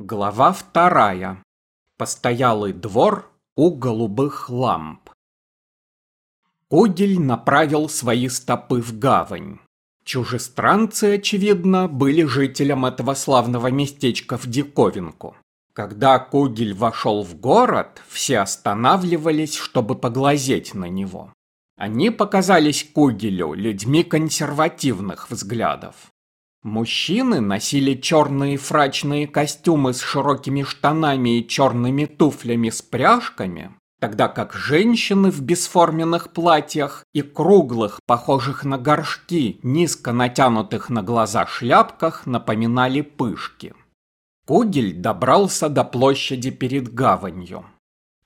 Глава вторая. Постоялый двор у голубых ламп. Кудель направил свои стопы в гавань. Чужестранцы, очевидно, были жителям этого славного местечка в диковинку. Когда Кугель вошел в город, все останавливались, чтобы поглазеть на него. Они показались Кугелю людьми консервативных взглядов. Мужчины носили черные фрачные костюмы с широкими штанами и черными туфлями с пряжками, тогда как женщины в бесформенных платьях и круглых, похожих на горшки, низко натянутых на глаза шляпках напоминали пышки. Кугель добрался до площади перед гаванью.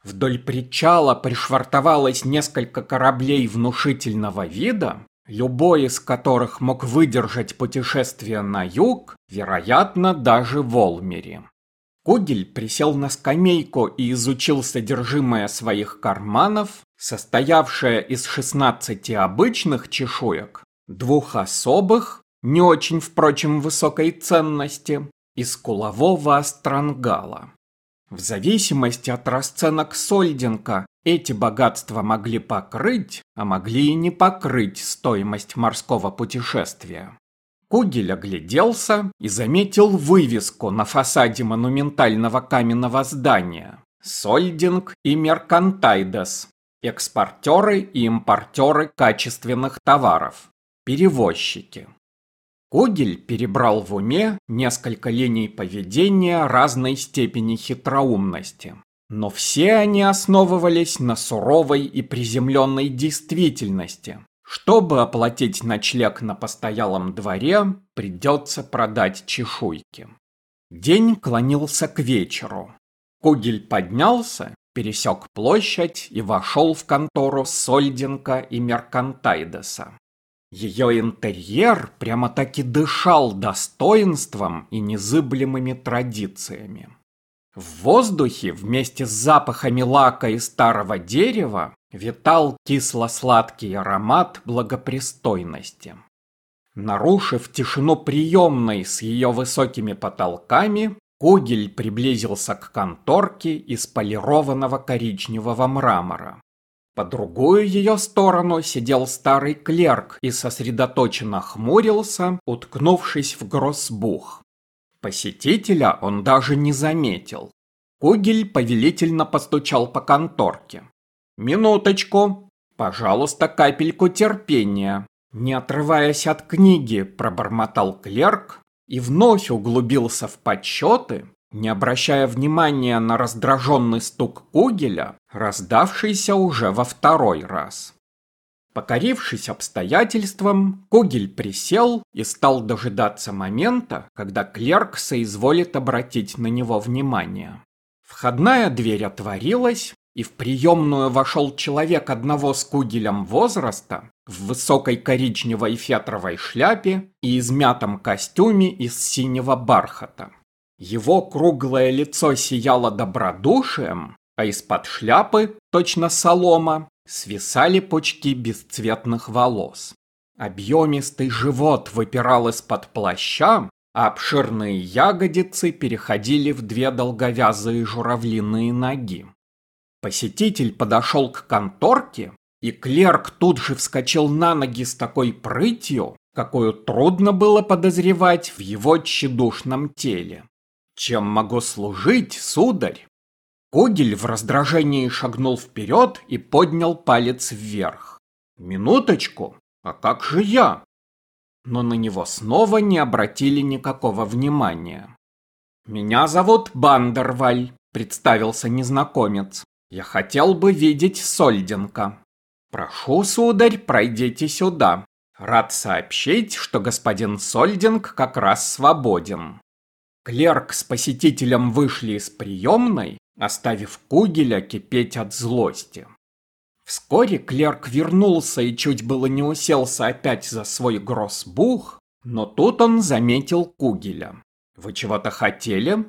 Вдоль причала пришвартовалось несколько кораблей внушительного вида, любой из которых мог выдержать путешествие на юг, вероятно, даже в Олмере. Кугель присел на скамейку и изучил содержимое своих карманов, состоявшее из 16 обычных чешуек, двух особых, не очень, впрочем, высокой ценности, и скулового острангала. В зависимости от расценок Сольдинка, эти богатства могли покрыть, а могли и не покрыть стоимость морского путешествия. Кугель огляделся и заметил вывеску на фасаде монументального каменного здания. Сольдинг и Меркантайдес. Экспортеры и импортеры качественных товаров. Перевозчики. Когель перебрал в уме несколько линий поведения разной степени хитроумности. Но все они основывались на суровой и приземленной действительности. Чтобы оплатить ночлег на постоялом дворе, придется продать чешуйки. День клонился к вечеру. Кугель поднялся, пересек площадь и вошел в контору Сольденко и Меркантайдеса. Ее интерьер прямо-таки дышал достоинством и незыблемыми традициями. В воздухе вместе с запахами лака и старого дерева витал кисло-сладкий аромат благопристойности. Нарушив тишину приемной с ее высокими потолками, Кугель приблизился к конторке из полированного коричневого мрамора. По другую ее сторону сидел старый клерк и сосредоточенно хмурился, уткнувшись в гроссбух. Посетителя он даже не заметил. Кугель повелительно постучал по конторке. «Минуточку! Пожалуйста, капельку терпения!» Не отрываясь от книги, пробормотал клерк и вновь углубился в подсчеты, не обращая внимания на раздраженный стук Кугеля, раздавшийся уже во второй раз. Покорившись обстоятельствам, Кугель присел и стал дожидаться момента, когда клерк соизволит обратить на него внимание. Входная дверь отворилась, и в приемную вошел человек одного с Кугелем возраста, в высокой коричневой фетровой шляпе и измятом костюме из синего бархата. Его круглое лицо сияло добродушием, а из-под шляпы, точно солома, свисали пучки бесцветных волос. Объемистый живот выпирал из-под плаща, а обширные ягодицы переходили в две долговязые журавлиные ноги. Посетитель подошел к конторке, и клерк тут же вскочил на ноги с такой прытью, какую трудно было подозревать в его тщедушном теле. «Чем могу служить, сударь?» Когель в раздражении шагнул вперед и поднял палец вверх. «Минуточку, а как же я?» Но на него снова не обратили никакого внимания. «Меня зовут Бандерваль», — представился незнакомец. «Я хотел бы видеть Сольденко». «Прошу, сударь, пройдите сюда. Рад сообщить, что господин Сольдинг как раз свободен». Клерк с посетителем вышли из приемной, оставив Кугеля кипеть от злости. Вскоре клерк вернулся и чуть было не уселся опять за свой гроссбух, но тут он заметил Кугеля. «Вы чего-то хотели?»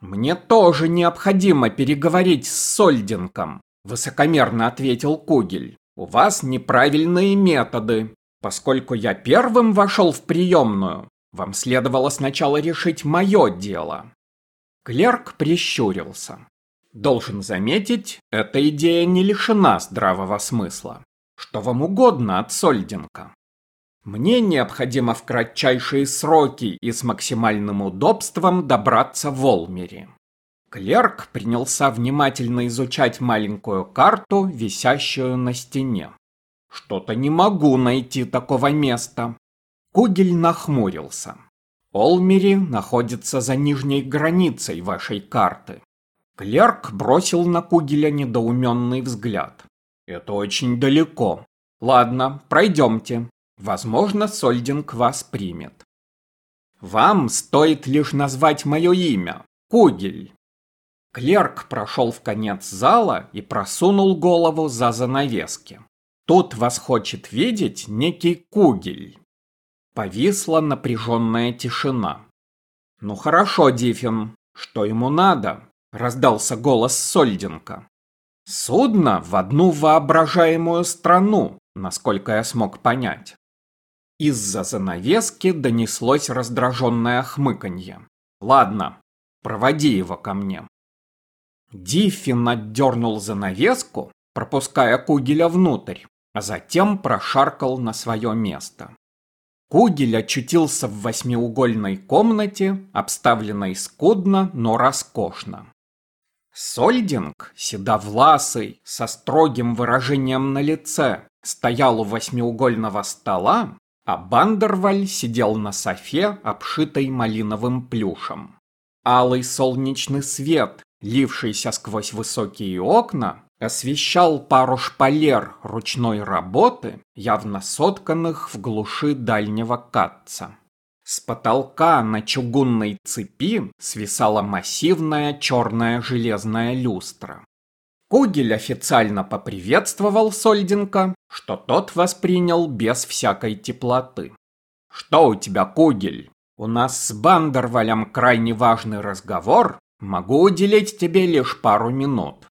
«Мне тоже необходимо переговорить с Сольдинком», – высокомерно ответил Кугель. «У вас неправильные методы. Поскольку я первым вошел в приемную, вам следовало сначала решить мое дело. Клерк прищурился. Должен заметить, эта идея не лишена здравого смысла. Что вам угодно от Сольдинга? Мне необходимо в кратчайшие сроки и с максимальным удобством добраться в Олмери. Клерк принялся внимательно изучать маленькую карту, висящую на стене. Что-то не могу найти такого места. Кугель нахмурился. Олмери находится за нижней границей вашей карты. Клерк бросил на Кугеля недоуменный взгляд. Это очень далеко. Ладно, пройдемте. Возможно, Сольдинг вас примет. Вам стоит лишь назвать мое имя. Кугель. Клерк прошел в конец зала и просунул голову за занавески. Тут вас хочет видеть некий Кугель. Повисла напряженная тишина. «Ну хорошо, Диффин, что ему надо?» — раздался голос Сольдинка. «Судно в одну воображаемую страну, насколько я смог понять. Из-за занавески донеслось раздраженное хмыканье. «Ладно, проводи его ко мне». Диффин отдернул занавеску, пропуская Кугеля внутрь, а затем прошаркал на свое место. Кугель очутился в восьмиугольной комнате, обставленной скудно, но роскошно. Сольдинг, седовласый, со строгим выражением на лице, стоял у восьмиугольного стола а Бандерваль сидел на софе, обшитой малиновым плюшем. Алый солнечный свет, лившийся сквозь высокие окна, освещал пару шпалер ручной работы, явно сотканных в глуши дальнего катца. С потолка на чугунной цепи свисала массивная черная железная люстра. Кугель официально поприветствовал Сольденко, что тот воспринял без всякой теплоты. «Что у тебя, Кугель? У нас с Бандервалем крайне важный разговор. Могу уделить тебе лишь пару минут».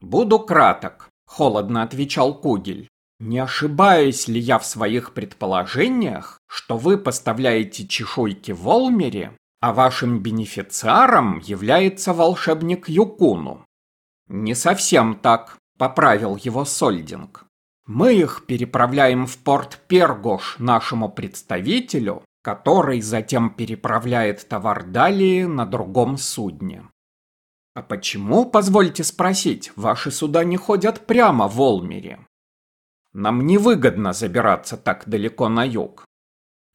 «Буду краток», — холодно отвечал Кугель. «Не ошибаюсь ли я в своих предположениях, что вы поставляете чешуйки в Олмере, а вашим бенефициаром является волшебник Юкуну?» «Не совсем так», — поправил его Сольдинг. «Мы их переправляем в порт Пергош нашему представителю, который затем переправляет товар далее на другом судне». «А почему, позвольте спросить, ваши суда не ходят прямо в Олмере?» «Нам невыгодно забираться так далеко на юг».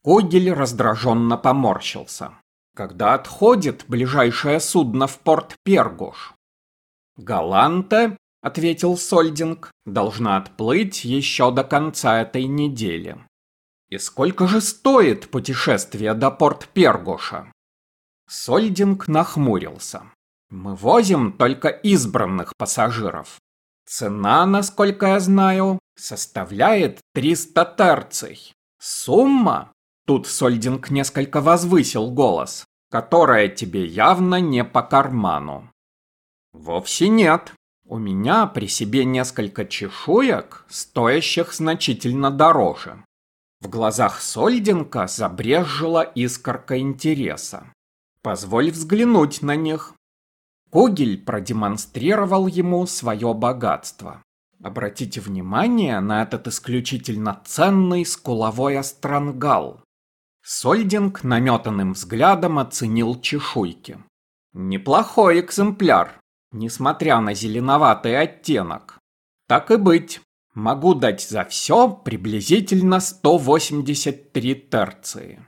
Когель раздраженно поморщился. «Когда отходит ближайшее судно в порт Пергош?» «Галанта», — ответил Сольдинг, — «должна отплыть еще до конца этой недели». «И сколько же стоит путешествие до порт Пергоша?» Сольдинг нахмурился. «Мы возим только избранных пассажиров. Цена, насколько я знаю, составляет 300 терций. Сумма?» Тут Сольдинг несколько возвысил голос, которая тебе явно не по карману. Вовсе нет. У меня при себе несколько чешуек, стоящих значительно дороже. В глазах Сольденко забрежжила искорка интереса. Позволь взглянуть на них. Когель продемонстрировал ему свое богатство. Обратите внимание на этот исключительно ценный скуловой острангал. Сольдинг наметанным взглядом оценил чешуйки. Неплохой экземпляр, несмотря на зеленоватый оттенок. Так и быть, могу дать за все приблизительно 183 терции.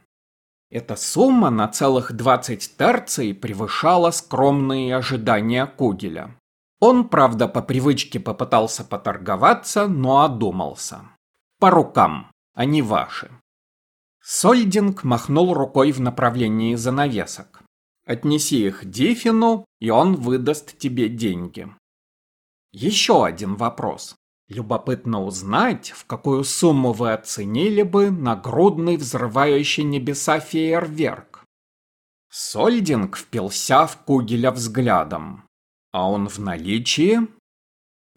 Эта сумма на целых 20 терций превышала скромные ожидания Кугеля. Он, правда, по привычке попытался поторговаться, но одумался. По рукам, они ваши. Сольдинг махнул рукой в направлении занавесок. Отнеси их Дифину, и он выдаст тебе деньги. Еще один вопрос. Любопытно узнать, в какую сумму вы оценили бы нагрудный взрывающий небеса фейерверк. Сольдинг впился в Кугеля взглядом. А он в наличии?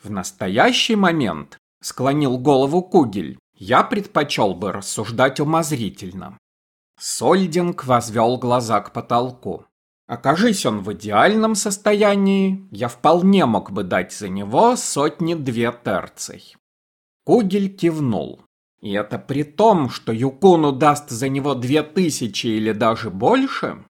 В настоящий момент, склонил голову Кугель, я предпочел бы рассуждать умозрительно. Сольдинг возвел глаза к потолку. Окажись он в идеальном состоянии, я вполне мог бы дать за него сотни-две терций. Кугель кивнул. И это при том, что Юкуну даст за него две тысячи или даже больше?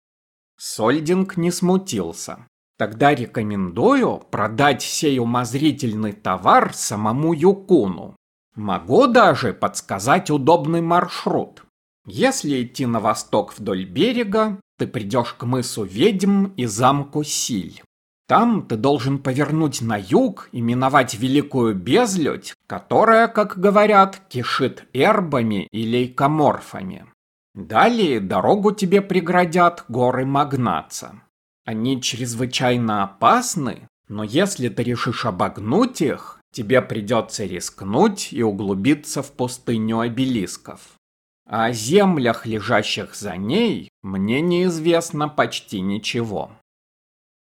Сольдинг не смутился. Тогда рекомендую продать сей умозрительный товар самому Юкуну. Могу даже подсказать удобный маршрут. Если идти на восток вдоль берега, ты придешь к мысу Ведьм и замку Силь. Там ты должен повернуть на юг и миновать Великую Безлюдь, которая, как говорят, кишит эрбами и лейкоморфами. Далее дорогу тебе преградят горы Магнаца. Они чрезвычайно опасны, но если ты решишь обогнуть их, тебе придется рискнуть и углубиться в пустыню обелисков. О землях, лежащих за ней, мне неизвестно почти ничего.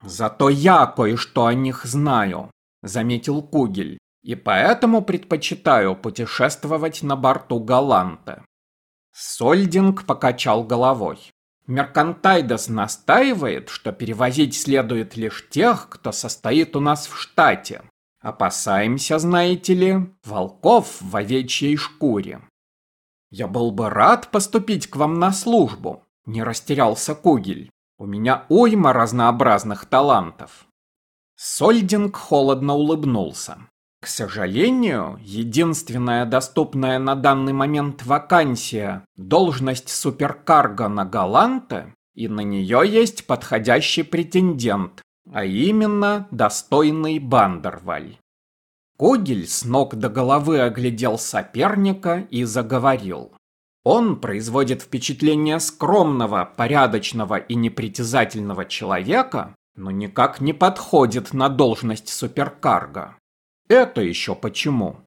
«Зато я кое-что о них знаю», — заметил Кугель, «и поэтому предпочитаю путешествовать на борту Галанта». Сольдинг покачал головой. Меркантайдес настаивает, что перевозить следует лишь тех, кто состоит у нас в штате. Опасаемся, знаете ли, волков в овечьей шкуре. Я был бы рад поступить к вам на службу, не растерялся Кугель. У меня уйма разнообразных талантов. Сольдинг холодно улыбнулся. К сожалению, единственная доступная на данный момент вакансия – должность суперкарго на Галанте, и на нее есть подходящий претендент, а именно достойный Бандерваль. Когель с ног до головы оглядел соперника и заговорил. Он производит впечатление скромного, порядочного и непритязательного человека, но никак не подходит на должность суперкарга. Это еще почему?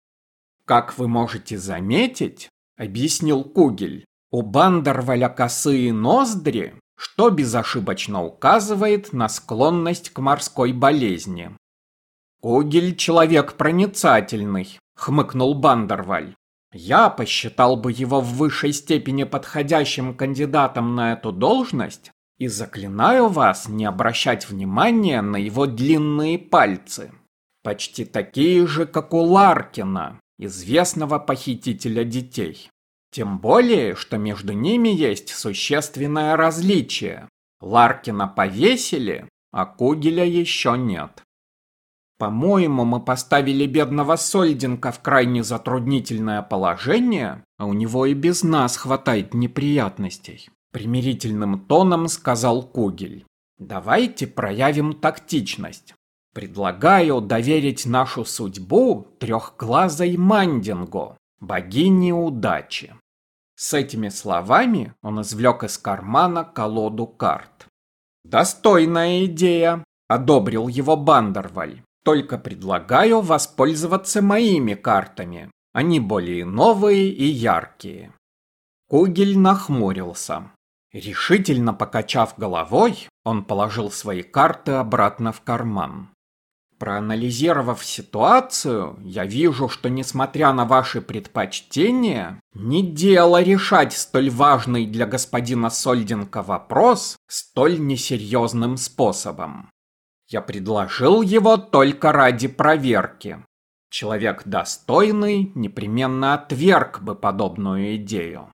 Как вы можете заметить, объяснил Кугель, у Бандерваля косые ноздри, что безошибочно указывает на склонность к морской болезни. Кугель человек проницательный, хмыкнул Бандерваль. Я посчитал бы его в высшей степени подходящим кандидатом на эту должность и заклинаю вас не обращать внимания на его длинные пальцы. Почти такие же, как у Ларкина, известного похитителя детей. Тем более, что между ними есть существенное различие. Ларкина повесили, а Кугеля еще нет. По-моему, мы поставили бедного Сольдинка в крайне затруднительное положение, а у него и без нас хватает неприятностей. Примирительным тоном сказал Кугель. Давайте проявим тактичность. Предлагаю доверить нашу судьбу трехглазой Мандингу, богине удачи. С этими словами он извлек из кармана колоду карт. «Достойная идея», — одобрил его Бандерваль. Только предлагаю воспользоваться моими картами. Они более новые и яркие. Кугель нахмурился. Решительно покачав головой, он положил свои карты обратно в карман. Проанализировав ситуацию, я вижу, что несмотря на ваши предпочтения, не дело решать столь важный для господина Сольденко вопрос столь несерьезным способом. Я предложил его только ради проверки. Человек достойный непременно отверг бы подобную идею.